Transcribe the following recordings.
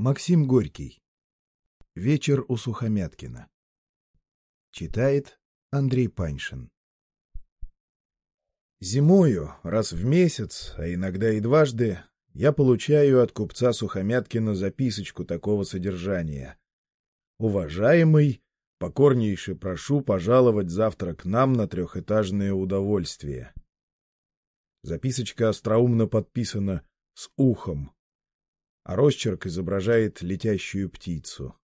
Максим Горький. Вечер у Сухомяткина. Читает Андрей Паншин. Зимою, раз в месяц, а иногда и дважды, я получаю от купца Сухомяткина записочку такого содержания. «Уважаемый, покорнейше прошу пожаловать завтра к нам на трехэтажное удовольствие». Записочка остроумно подписана «с ухом», а росчерк изображает летящую птицу.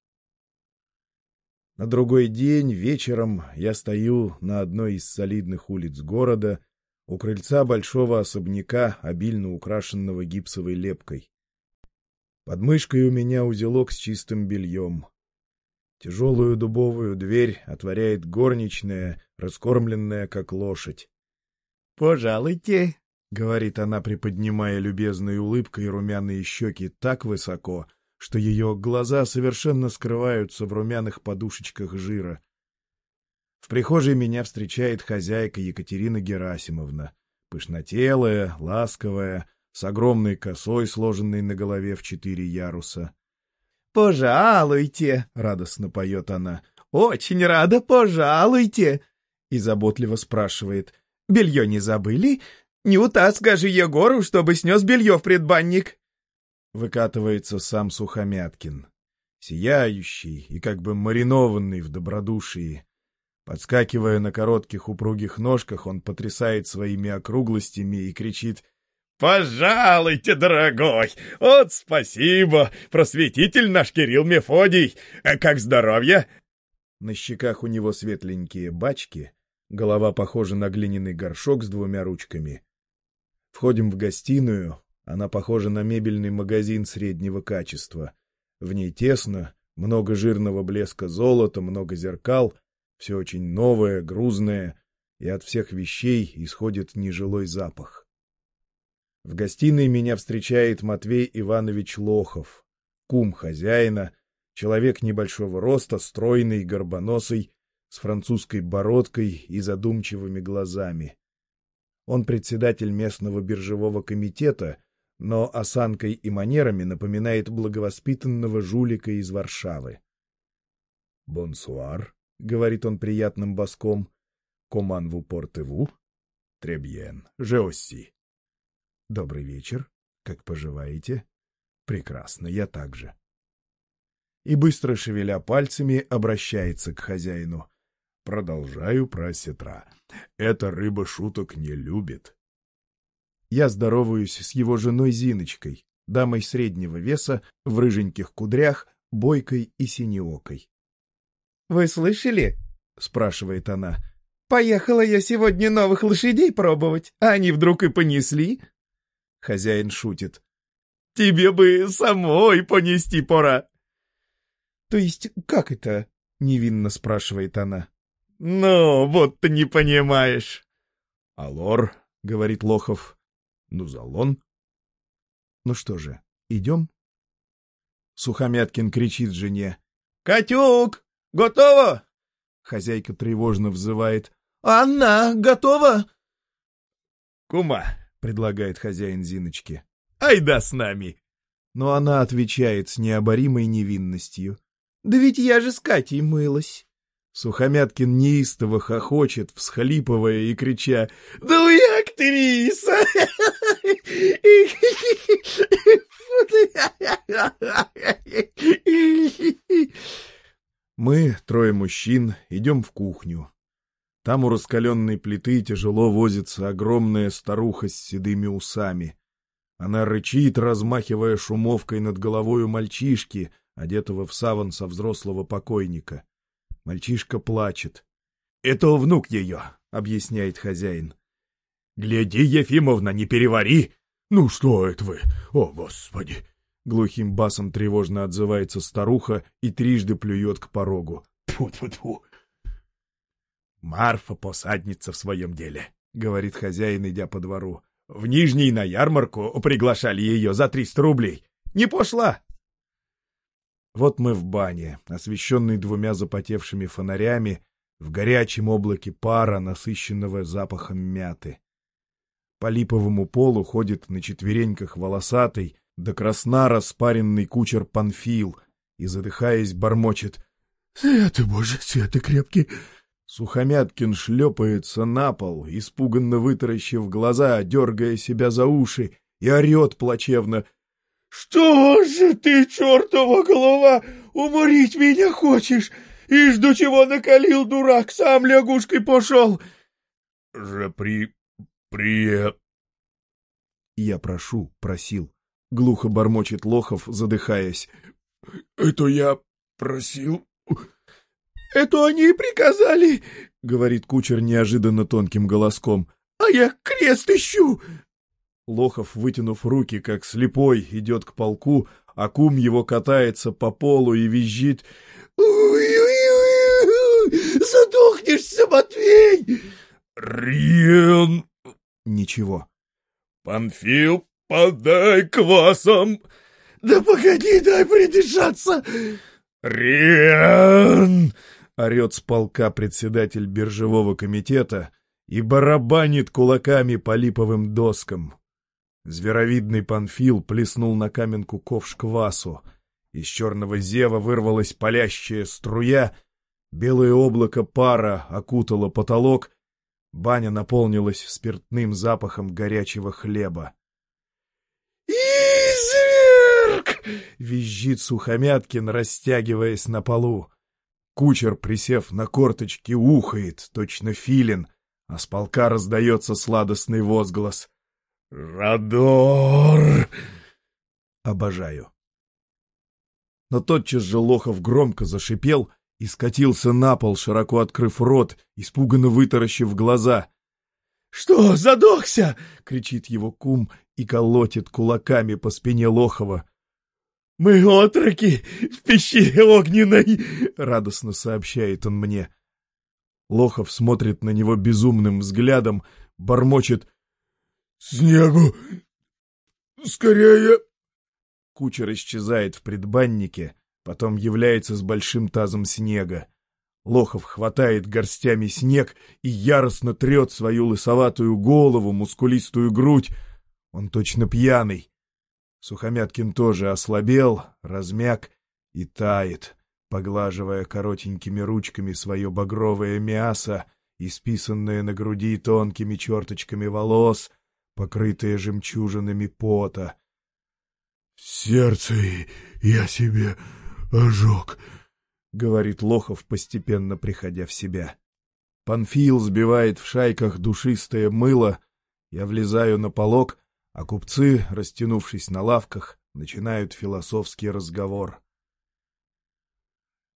На другой день вечером я стою на одной из солидных улиц города у крыльца большого особняка, обильно украшенного гипсовой лепкой. Под мышкой у меня узелок с чистым бельем. Тяжелую дубовую дверь отворяет горничная, раскормленная как лошадь. — Пожалуйте, — говорит она, приподнимая любезной улыбкой румяные щеки так высоко, что ее глаза совершенно скрываются в румяных подушечках жира. В прихожей меня встречает хозяйка Екатерина Герасимовна, пышнотелая, ласковая, с огромной косой, сложенной на голове в четыре яруса. «Пожалуйте!» — радостно поет она. «Очень рада, пожалуйте!» И заботливо спрашивает. «Белье не забыли? Не утаскажи Егору, чтобы снес белье в предбанник. Выкатывается сам Сухомяткин, сияющий и как бы маринованный в добродушии. Подскакивая на коротких упругих ножках, он потрясает своими округлостями и кричит «Пожалуйте, дорогой! Вот спасибо! Просветитель наш Кирилл Мефодий! А как здоровье?» На щеках у него светленькие бачки, голова похожа на глиняный горшок с двумя ручками. Входим в гостиную, она похожа на мебельный магазин среднего качества. В ней тесно, много жирного блеска золота, много зеркал, все очень новое, грузное, и от всех вещей исходит нежилой запах. В гостиной меня встречает Матвей Иванович Лохов, кум хозяина, человек небольшого роста, стройный, горбоносый, с французской бородкой и задумчивыми глазами. Он председатель местного биржевого комитета, но осанкой и манерами напоминает благовоспитанного жулика из Варшавы. «Бонсуар», — говорит он приятным боском, — «коман ву портеву?» «Требьен, жеосси». «Добрый вечер. Как поживаете?» «Прекрасно, я также». И быстро шевеля пальцами обращается к хозяину. Продолжаю про сетра. Эта рыба шуток не любит. Я здороваюсь с его женой Зиночкой, дамой среднего веса, в рыженьких кудрях, бойкой и синеокой. — Вы слышали? — спрашивает она. — Поехала я сегодня новых лошадей пробовать, а они вдруг и понесли. Хозяин шутит. — Тебе бы самой понести пора. — То есть как это? — невинно спрашивает она. «Ну, вот ты не понимаешь». «Алор», — говорит Лохов, — «ну, залон». «Ну что же, идем?» Сухомяткин кричит жене. «Катюк, готово?» Хозяйка тревожно взывает. «Анна, готова?» «Кума», — предлагает хозяин Зиночки. «Айда с нами!» Но она отвечает с необоримой невинностью. «Да ведь я же с Катей мылась». Сухомяткин неистово хохочет, всхлипывая и крича «Ну я актриса!» Мы, трое мужчин, идем в кухню. Там у раскаленной плиты тяжело возится огромная старуха с седыми усами. Она рычит, размахивая шумовкой над головой у мальчишки, одетого в саван со взрослого покойника. Мальчишка плачет. — Это внук ее, — объясняет хозяин. — Гляди, Ефимовна, не перевари! Ну что это вы? О, Господи! Глухим басом тревожно отзывается старуха и трижды плюет к порогу. Тьфу-тьфу-тьфу! Марфа посадница в своем деле, — говорит хозяин, идя по двору. В Нижний на ярмарку приглашали ее за триста рублей. Не пошла. Вот мы в бане, освещенной двумя запотевшими фонарями, в горячем облаке пара, насыщенного запахом мяты. По липовому полу ходит на четвереньках волосатый, до красна распаренный кучер Панфил и, задыхаясь, бормочет «Святы Боже, святы крепкий!» Сухомяткин шлепается на пол, испуганно вытаращив глаза, дергая себя за уши, и орет плачевно. — Что же ты, чертова голова, уморить меня хочешь? Ишь, до чего накалил дурак, сам лягушкой пошел! — Же при... при... Я прошу, просил. Глухо бормочет Лохов, задыхаясь. — Это я просил это они приказали, — говорит кучер неожиданно тонким голоском. — А я крест ищу. Лохов, вытянув руки, как слепой, идет к полку, а кум его катается по полу и визжит. Задохнешься, Матвей! Рен! Ничего. Панфил, подай квасом! Да погоди, дай придышаться! Рен! — орет с полка председатель биржевого комитета и барабанит кулаками по липовым доскам. Зверовидный Панфил плеснул на каменку ковш квасу. Из черного зева вырвалась палящая струя, белое облако пара окутало потолок, баня наполнилась спиртным запахом горячего хлеба. «Изверг!» — визжит Сухомяткин, растягиваясь на полу. Кучер, присев на корточки, ухает, точно филин, а с полка раздается сладостный возглас. «Радор!» Обожаю. Но тотчас же Лохов громко зашипел и скатился на пол, широко открыв рот, испуганно вытаращив глаза. «Что, задохся?» — кричит его кум и колотит кулаками по спине Лохова. «Мы отроки в пещере огненной!» — радостно сообщает он мне. Лохов смотрит на него безумным взглядом, бормочет. «Снегу! Скорее!» Кучер исчезает в предбаннике, потом является с большим тазом снега. Лохов хватает горстями снег и яростно трет свою лысоватую голову, мускулистую грудь. Он точно пьяный. Сухомяткин тоже ослабел, размяк и тает, поглаживая коротенькими ручками свое багровое мясо, исписанное на груди тонкими черточками волос, покрытое жемчужинами пота. — Сердце я себе ожег, — говорит Лохов, постепенно приходя в себя. Панфил сбивает в шайках душистое мыло, я влезаю на полок — а купцы, растянувшись на лавках, начинают философский разговор.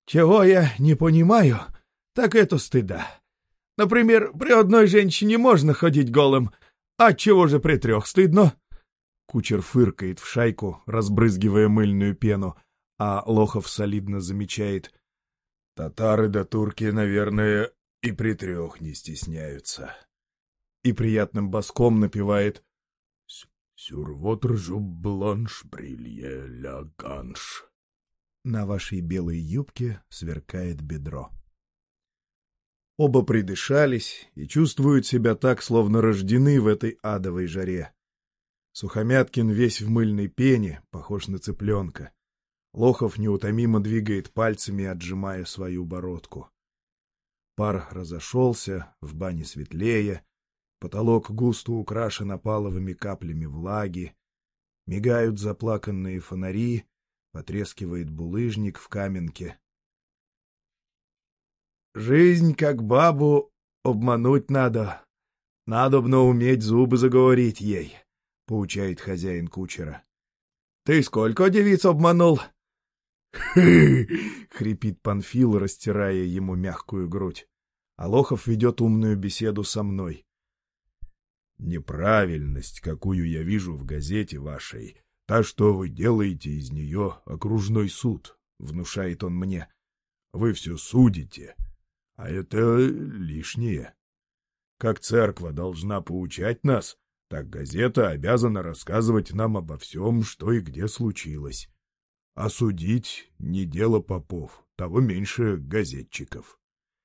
«Чего я не понимаю, так это стыда. Например, при одной женщине можно ходить голым, а чего же при трех стыдно?» Кучер фыркает в шайку, разбрызгивая мыльную пену, а Лохов солидно замечает. «Татары да турки, наверное, и при трех не стесняются». И приятным боском напевает «Sur votre joue blanche brille la ganche». На вашей белой юбке сверкает бедро. Оба придышались и чувствуют себя так, словно рождены в этой адовой жаре. Сухомяткин весь в мыльной пене, похож на цыпленка. Лохов неутомимо двигает пальцами, отжимая свою бородку. Пар разошелся, в бане светлее, Потолок густо украшен опаловыми каплями влаги. Мигают заплаканные фонари, потрескивает булыжник в каменке. «Жизнь, как бабу, обмануть надо. Надобно уметь зубы заговорить ей», — поучает хозяин кучера. «Ты сколько девиц обманул?» хрипит Панфил, растирая ему мягкую грудь. Алохов ведет умную беседу со мной. Неправильность, какую я вижу в газете вашей, та, что вы делаете из нее окружной суд, — внушает он мне. Вы все судите, а это лишнее. Как церковь должна поучать нас, так газета обязана рассказывать нам обо всем, что и где случилось. А судить не дело попов, того меньше газетчиков.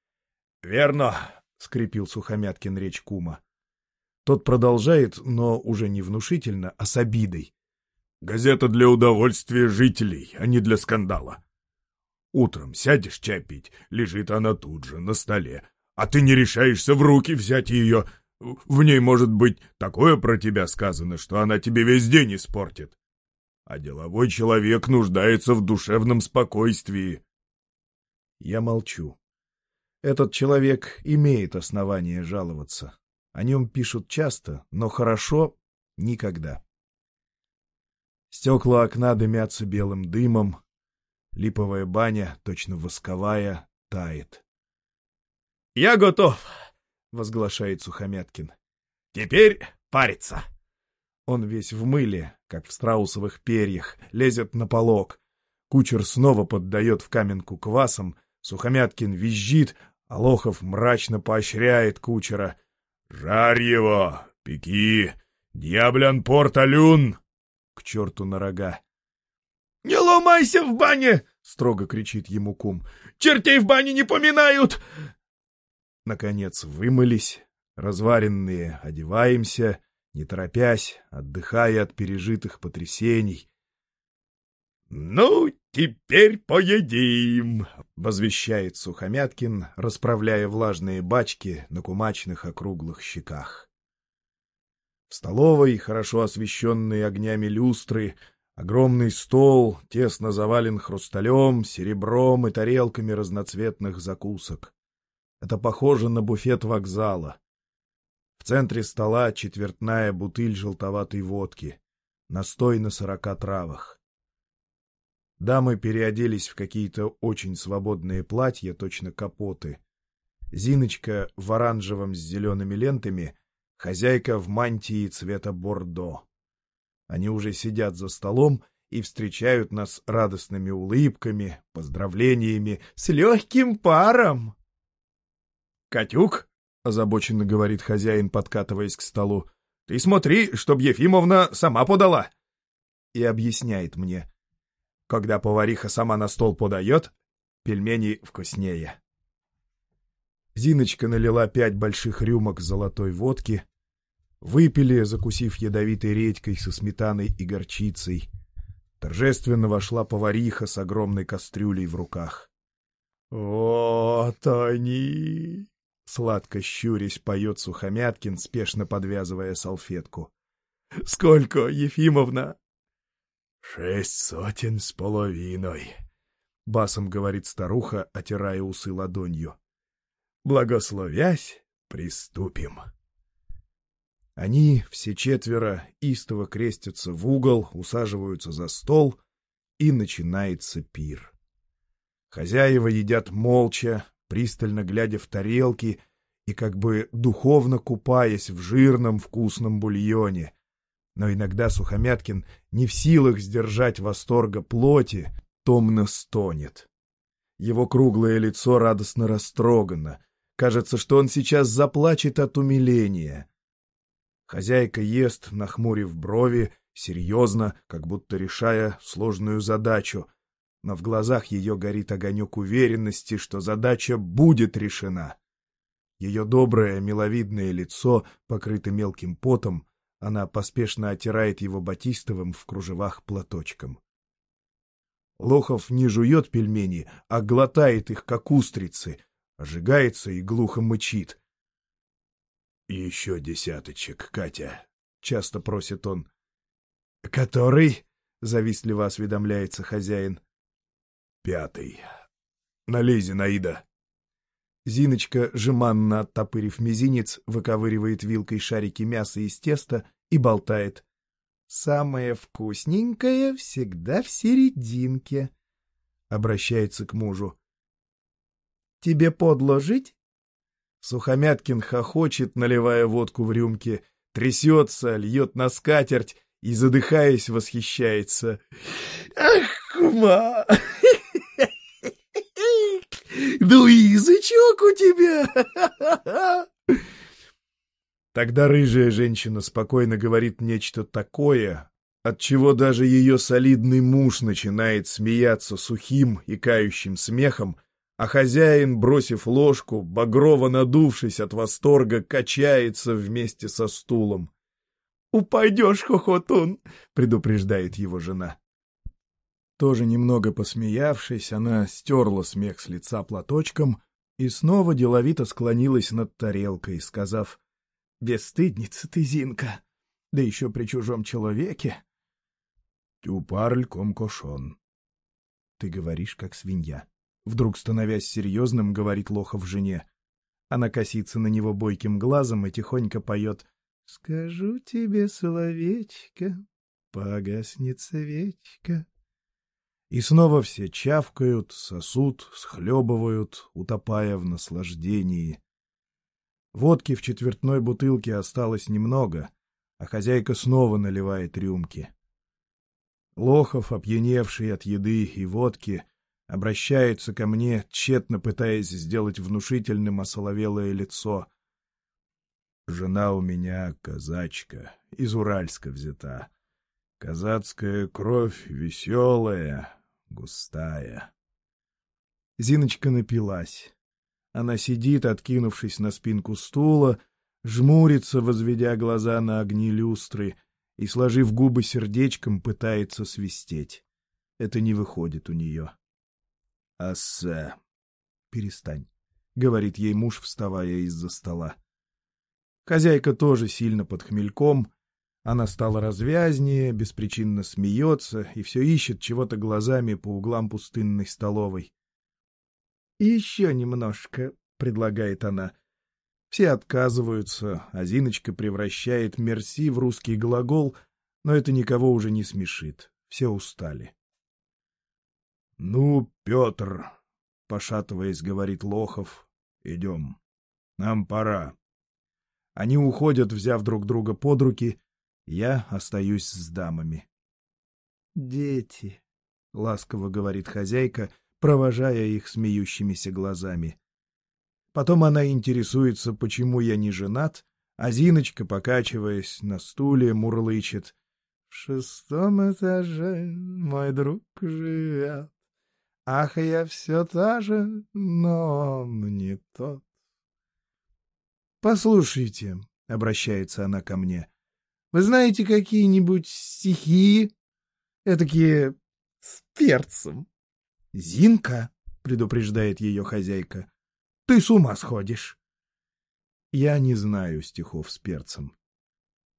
— Верно, — скрипел Сухомяткин речь кума. Тот продолжает, но уже не внушительно, а с обидой. Газета для удовольствия жителей, а не для скандала. Утром сядешь чай пить, лежит она тут же, на столе, а ты не решаешься в руки взять ее. В ней может быть такое про тебя сказано, что она тебе весь день испортит. А деловой человек нуждается в душевном спокойствии. Я молчу. Этот человек имеет основание жаловаться. О нем пишут часто, но хорошо — никогда. Стекла окна дымятся белым дымом, липовая баня, точно восковая, тает. — Я готов, — возглашает Сухомяткин. — Теперь париться. Он весь в мыле, как в страусовых перьях, лезет на полог. Кучер снова поддает в каменку квасом, Сухомяткин визжит, а Лохов мрачно поощряет кучера. «Жарь его! Пеки! Дьяблян порталюн!» К черту на рога. «Не ломайся в бане!» — строго кричит ему кум. «Чертей в бане не поминают!» Наконец вымылись, разваренные одеваемся, не торопясь, отдыхая от пережитых потрясений. «Ну, теперь поедим!» — возвещает Сухомяткин, расправляя влажные бачки на кумачных округлых щеках. В столовой, хорошо освещенные огнями люстры, огромный стол тесно завален хрусталем, серебром и тарелками разноцветных закусок. Это похоже на буфет вокзала. В центре стола четвертная бутыль желтоватой водки, настой на сорока травах. Дамы переоделись в какие-то очень свободные платья, точно капоты. Зиночка в оранжевом с зелеными лентами, хозяйка в мантии цвета бордо. Они уже сидят за столом и встречают нас радостными улыбками, поздравлениями с легким паром. «Катюк», — озабоченно говорит хозяин, подкатываясь к столу, — «ты смотри, чтоб Ефимовна сама подала». И объясняет мне — когда повариха сама на стол подает, пельмени вкуснее. Зиночка налила пять больших рюмок золотой водки. Выпили, закусив ядовитой редькой со сметаной и горчицей. Торжественно вошла повариха с огромной кастрюлей в руках. «Вот они!» — сладко щурясь поет Сухомяткин, спешно подвязывая салфетку. «Сколько, Ефимовна?» «Шесть сотен с половиной», — басом говорит старуха, отирая усы ладонью. «Благословясь, приступим». Они, все четверо, истово крестятся в угол, усаживаются за стол, и начинается пир. Хозяева едят молча, пристально глядя в тарелки и как бы духовно купаясь в жирном вкусном бульоне, но иногда Сухомяткин, не в силах сдержать восторга плоти, томно стонет. Его круглое лицо радостно растрогано. Кажется, что он сейчас заплачет от умиления. Хозяйка ест, нахмурив брови, серьезно, как будто решая сложную задачу, но в глазах ее горит огонек уверенности, что задача будет решена. Ее доброе, миловидное лицо, покрыто мелким потом, она поспешно оттирает его батистовым в кружевах платочком. Лохов не жует пельмени, а глотает их, как устрицы, ожигается и глухо мычит. — Еще десяточек, Катя, — часто просит он. — Который? — завистливо осведомляется хозяин. — Пятый. Налей, Зинаида. Зиночка, жеманно оттопырив мизинец, выковыривает вилкой шарики мяса из теста и болтает. «Самое вкусненькое всегда в серединке», — обращается к мужу. «Тебе подложить?» Сухомяткин хохочет, наливая водку в рюмки, трясется, льет на скатерть и, задыхаясь, восхищается. «Ах, ма! Ну, язычок у тебя! Тогда рыжая женщина спокойно говорит нечто такое, от чего даже ее солидный муж начинает смеяться сухим и кающим смехом, а хозяин, бросив ложку, багрово надувшись от восторга, качается вместе со стулом. «Упадешь, хохотун!» — предупреждает его жена. Тоже немного посмеявшись, она стерла смех с лица платочком и снова деловито склонилась над тарелкой, сказав «Бесстыдница ты, Зинка, да еще при чужом человеке». «Тю парль ком кошон». «Ты говоришь, как свинья». Вдруг, становясь серьезным, говорит Лохов жене. Она косится на него бойким глазом и тихонько поет «Скажу тебе словечко, погаснет свечка». И снова все чавкают, сосут, схлебывают, утопая в наслаждении. Водки в четвертной бутылке осталось немного, а хозяйка снова наливает рюмки. Лохов, опьяневший от еды и водки, обращается ко мне, тщетно пытаясь сделать внушительным осоловелое лицо. Жена у меня казачка, из Уральска взята. Казацкая кровь веселая, густая. Зиночка напилась. Она сидит, откинувшись на спинку стула, жмурится, возведя глаза на огни люстры, и, сложив губы сердечком, пытается свистеть. Это не выходит у нее. «Ассе!» «Перестань», — говорит ей муж, вставая из-за стола. Хозяйка тоже сильно под хмельком. Она стала развязнее, беспричинно смеется и все ищет чего-то глазами по углам пустынной столовой. «Еще немножко», — предлагает она. Все отказываются, а Зиночка превращает «мерси» в русский глагол, но это никого уже не смешит. Все устали. «Ну, Петр», — пошатываясь, говорит Лохов, — «идем. Нам пора». Они уходят, взяв друг друга под руки. Я остаюсь с дамами. «Дети», — ласково говорит хозяйка, провожая их смеющимися глазами. Потом она интересуется, почему я не женат, а Зиночка, покачиваясь на стуле, мурлычет. «В шестом этаже мой друг живет. Ах, я все та же, но не тот. «Послушайте», — обращается она ко мне, — «вы знаете какие-нибудь стихи, этакие с перцем?» «Зинка», — предупреждает ее хозяйка, — «ты с ума сходишь». Я не знаю стихов с перцем.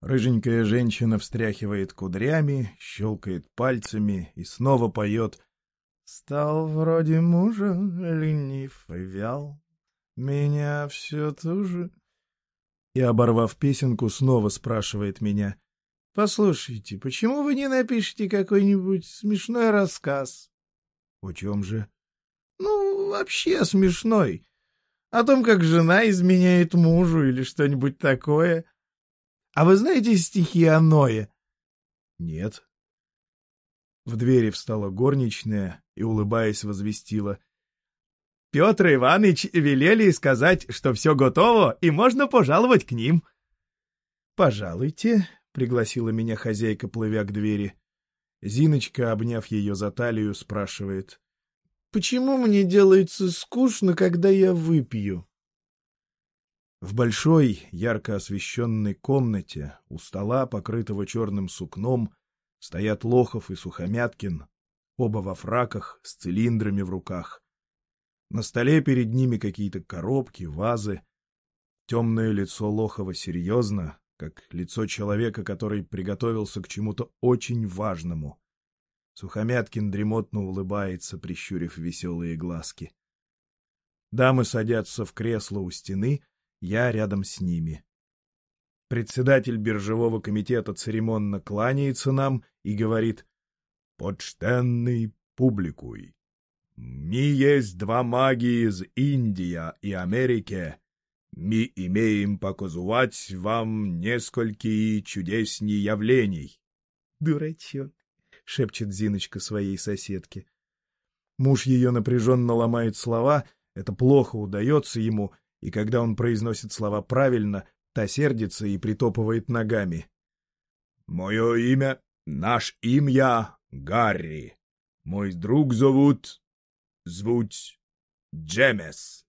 Рыженькая женщина встряхивает кудрями, щелкает пальцами и снова поет Стал вроде мужа, ленив и вял, Меня все туже. И, оборвав песенку, снова спрашивает меня. — Послушайте, почему вы не напишете какой-нибудь смешной рассказ? — О чем же? — Ну, вообще смешной. О том, как жена изменяет мужу или что-нибудь такое. А вы знаете стихи о Ное? — Нет. В двери встала горничная и, улыбаясь, возвестила. — Петр Иванович велели сказать, что все готово, и можно пожаловать к ним. — Пожалуйте, — пригласила меня хозяйка, плывя к двери. Зиночка, обняв ее за талию, спрашивает. — Почему мне делается скучно, когда я выпью? В большой, ярко освещенной комнате, у стола, покрытого черным сукном, Стоят Лохов и Сухомяткин, оба во фраках, с цилиндрами в руках. На столе перед ними какие-то коробки, вазы. Темное лицо Лохова серьезно, как лицо человека, который приготовился к чему-то очень важному. Сухомяткин дремотно улыбается, прищурив веселые глазки. Дамы садятся в кресло у стены, я рядом с ними. Председатель биржевого комитета церемонно кланяется нам и говорит «Почтенный публикуй, ми есть два маги из Индии и Америки. Мы имеем показывать вам несколько чудесни явлений». «Дурачок», — шепчет Зиночка своей соседке. Муж ее напряженно ломает слова, это плохо удается ему, и когда он произносит слова правильно, Та сердится и притопывает ногами. «Мое имя, наш имя Гарри. Мой друг зовут... звуть Джемес».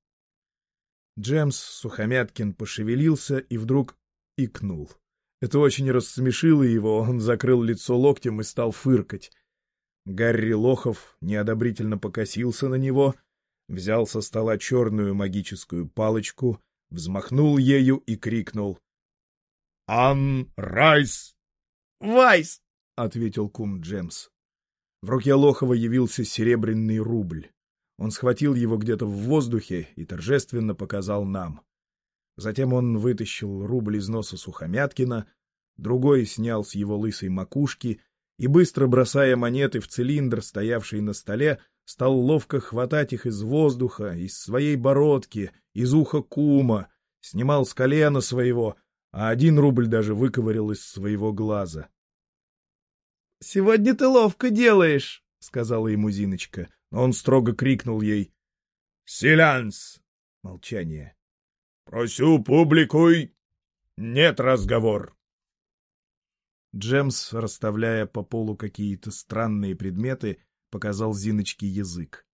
Джемс Сухомяткин пошевелился и вдруг икнул. Это очень рассмешило его, он закрыл лицо локтем и стал фыркать. Гарри Лохов неодобрительно покосился на него, взял со стола черную магическую палочку, взмахнул ею и крикнул. — Ан Райс! — Вайс! — ответил кум Джемс. В руке Лохова явился серебряный рубль. Он схватил его где-то в воздухе и торжественно показал нам. Затем он вытащил рубль из носа Сухомяткина, другой снял с его лысой макушки и, быстро бросая монеты в цилиндр, стоявший на столе, стал ловко хватать их из воздуха, из своей бородки, из уха кума, снимал с колена своего, а один рубль даже выковырял из своего глаза. — Сегодня ты ловко делаешь, — сказала ему Зиночка, но он строго крикнул ей. — Силянс! Молчание. — Просю публикуй, нет разговор. Джемс, расставляя по полу какие-то странные предметы, показал Зиночке язык.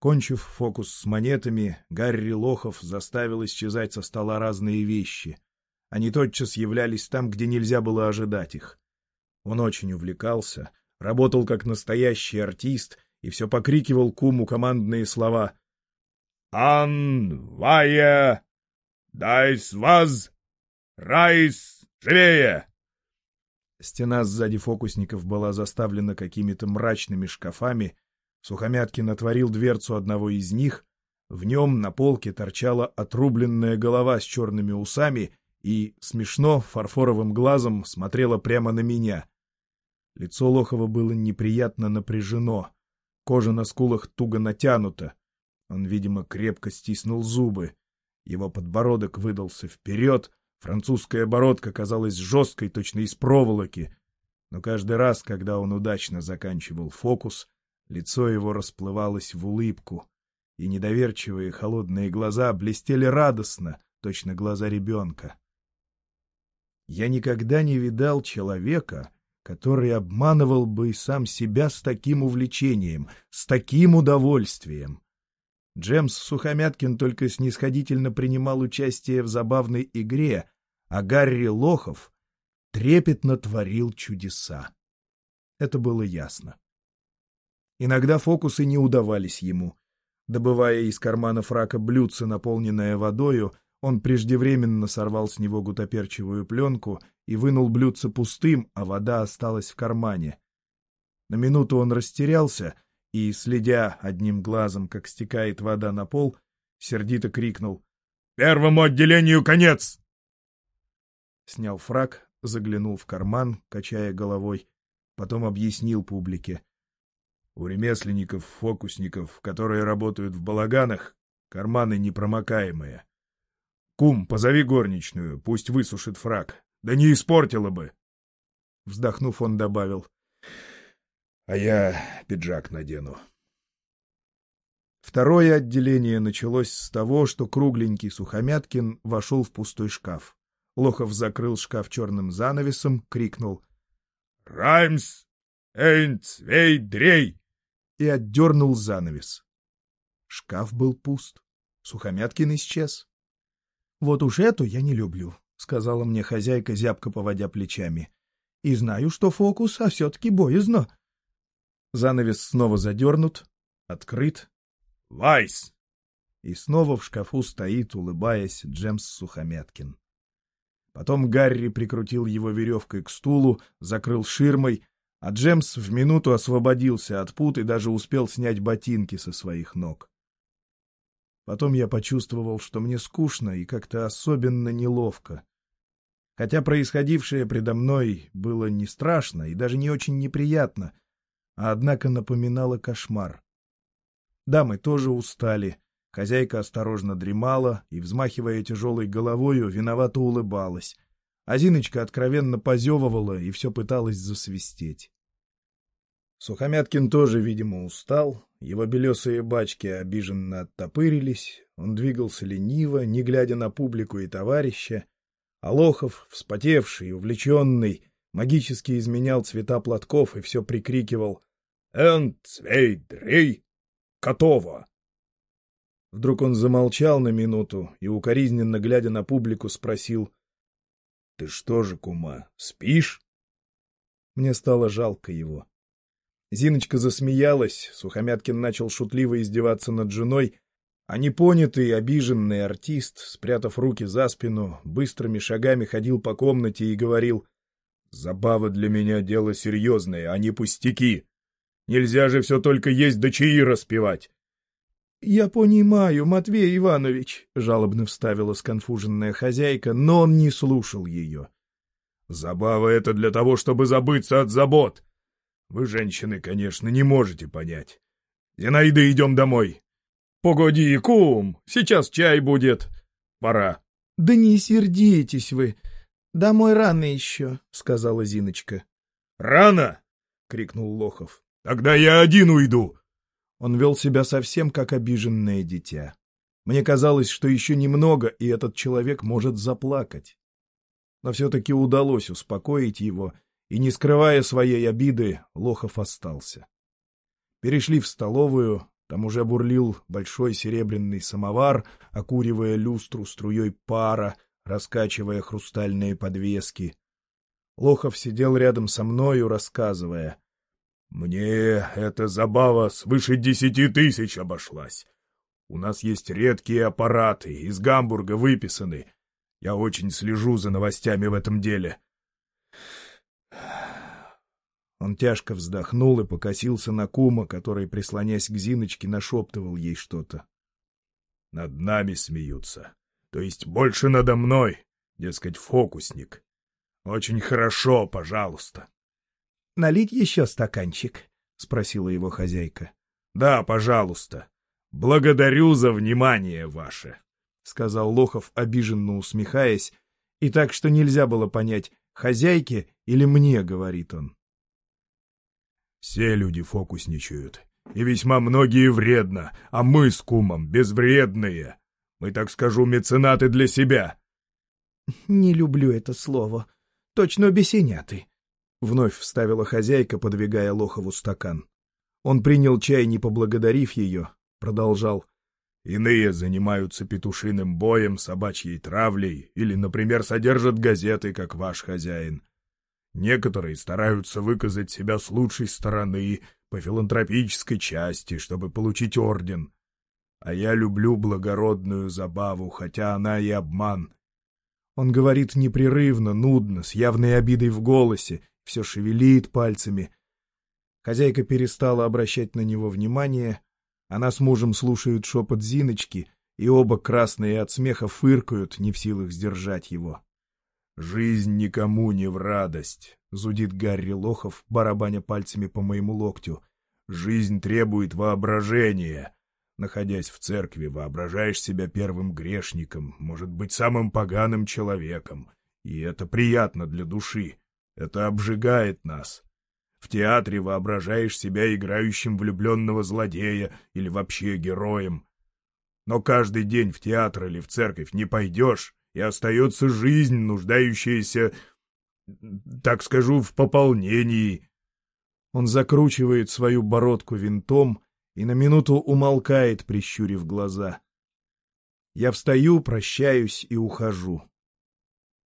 Кончив фокус с монетами, Гарри Лохов заставил исчезать со стола разные вещи. Они тотчас являлись там, где нельзя было ожидать их. Он очень увлекался, работал как настоящий артист и все покрикивал куму командные слова «Ан, Вая, Дайс Ваз, Райс, живее!» Стена сзади фокусников была заставлена какими-то мрачными шкафами. Сухомяткин отворил дверцу одного из них. В нем на полке торчала отрубленная голова с черными усами и, смешно, фарфоровым глазом смотрела прямо на меня. Лицо Лохова было неприятно напряжено. Кожа на скулах туго натянута. Он, видимо, крепко стиснул зубы. Его подбородок выдался вперед, Французская бородка казалась жесткой, точно из проволоки. Но каждый раз, когда он удачно заканчивал фокус, лицо его расплывалось в улыбку, и недоверчивые холодные глаза блестели радостно, точно глаза ребенка. Я никогда не видал человека, который обманывал бы и сам себя с таким увлечением, с таким удовольствием. Джемс Сухомяткин только снисходительно принимал участие в забавной игре, а Гарри Лохов трепетно творил чудеса. Это было ясно. Иногда фокусы не удавались ему. Добывая из кармана фрака блюдце, наполненное водою, он преждевременно сорвал с него гутоперчивую пленку и вынул блюдце пустым, а вода осталась в кармане. На минуту он растерялся — и, следя одним глазом, как стекает вода на пол, сердито крикнул «Первому отделению конец!» Снял фраг, заглянул в карман, качая головой, потом объяснил публике. У ремесленников, фокусников, которые работают в балаганах, карманы непромокаемые. Кум, позови горничную, пусть высушит фраг. Да не испортила бы. Вздохнув, он добавил — а я пиджак надену. Второе отделение началось с того, что кругленький Сухомяткин вошел в пустой шкаф. Лохов закрыл шкаф черным занавесом, крикнул «Раймс! Эйнцвей дрей!» и отдернул занавес. Шкаф был пуст. Сухомяткин исчез. — Вот уж эту я не люблю, — сказала мне хозяйка, зябко поводя плечами. — И знаю, что фокус, а все-таки боязно. Занавес снова задернут, открыт. «Вайс!» И снова в шкафу стоит, улыбаясь, Джемс Сухомяткин. Потом Гарри прикрутил его веревкой к стулу, закрыл ширмой, а Джемс в минуту освободился от пут и даже успел снять ботинки со своих ног. Потом я почувствовал, что мне скучно и как-то особенно неловко. Хотя происходившее предо мной было не страшно и даже не очень неприятно, а однако напоминала кошмар. Дамы тоже устали. Хозяйка осторожно дремала и, взмахивая тяжелой головою, виновато улыбалась. А Зиночка откровенно позевывала и все пыталась засвистеть. Сухомяткин тоже, видимо, устал. Его белесые бачки обиженно оттопырились. Он двигался лениво, не глядя на публику и товарища. Алохов, вспотевший, увлеченный, магически изменял цвета платков и все прикрикивал «Эн, цвей, дрей, готово!» Вдруг он замолчал на минуту и, укоризненно глядя на публику, спросил Ты что же, кума, спишь? Мне стало жалко его. Зиночка засмеялась, Сухомяткин начал шутливо издеваться над женой, а непонятый, обиженный артист, спрятав руки за спину, быстрыми шагами ходил по комнате и говорил «Забава для меня дело серьезное, а не пустяки. Нельзя же все только есть да чаи распевать. — Я понимаю, Матвей Иванович, — жалобно вставила сконфуженная хозяйка, но он не слушал ее. — Забава это для того, чтобы забыться от забот. Вы, женщины, конечно, не можете понять. Зинаида, идем домой. — Погоди, кум, сейчас чай будет. Пора. — Да не сердитесь вы. Домой рано еще, — сказала Зиночка. — Рано? — крикнул Лохов. — Тогда я один уйду. Он вел себя совсем как обиженное дитя. Мне казалось, что еще немного, и этот человек может заплакать. Но все-таки удалось успокоить его, и, не скрывая своей обиды, Лохов остался. Перешли в столовую, там уже бурлил большой серебряный самовар, окуривая люстру струей пара, раскачивая хрустальные подвески. Лохов сидел рядом со мною, рассказывая. Мне эта забава свыше десяти тысяч обошлась. У нас есть редкие аппараты, из Гамбурга выписаны. Я очень слежу за новостями в этом деле. Он тяжко вздохнул и покосился на кума, который, прислонясь к Зиночке, нашептывал ей что-то. — Над нами смеются. То есть больше надо мной, дескать, фокусник. Очень хорошо, пожалуйста налить еще стаканчик? — спросила его хозяйка. — Да, пожалуйста. Благодарю за внимание ваше, — сказал Лохов, обиженно усмехаясь, и так, что нельзя было понять, хозяйке или мне, — говорит он. Все люди фокусничают, и весьма многие вредно, а мы с кумом безвредные. Мы, так скажу, меценаты для себя. — Не люблю это слово. Точно бесеняты, — вновь вставила хозяйка, подвигая Лохову стакан. Он принял чай, не поблагодарив ее, продолжал. «Иные занимаются петушиным боем, собачьей травлей или, например, содержат газеты, как ваш хозяин. Некоторые стараются выказать себя с лучшей стороны, по филантропической части, чтобы получить орден. А я люблю благородную забаву, хотя она и обман». Он говорит непрерывно, нудно, с явной обидой в голосе, все шевелит пальцами. Хозяйка перестала обращать на него внимание. Она с мужем слушают шепот Зиночки, и оба красные от смеха фыркают, не в силах сдержать его. «Жизнь никому не в радость», — зудит Гарри Лохов, барабаня пальцами по моему локтю. «Жизнь требует воображения. Находясь в церкви, воображаешь себя первым грешником, может быть, самым поганым человеком. И это приятно для души. Это обжигает нас. В театре воображаешь себя играющим влюбленного злодея или вообще героем. Но каждый день в театр или в церковь не пойдешь, и остается жизнь, нуждающаяся, так скажу, в пополнении. Он закручивает свою бородку винтом и на минуту умолкает, прищурив глаза. Я встаю, прощаюсь и ухожу.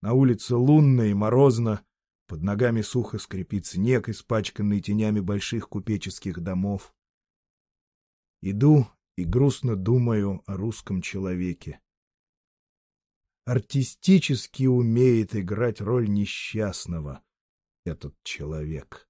На улице лунно и морозно, под ногами сухо скрипит снег, испачканный тенями больших купеческих домов. Иду и грустно думаю о русском человеке. Артистически умеет играть роль несчастного этот человек.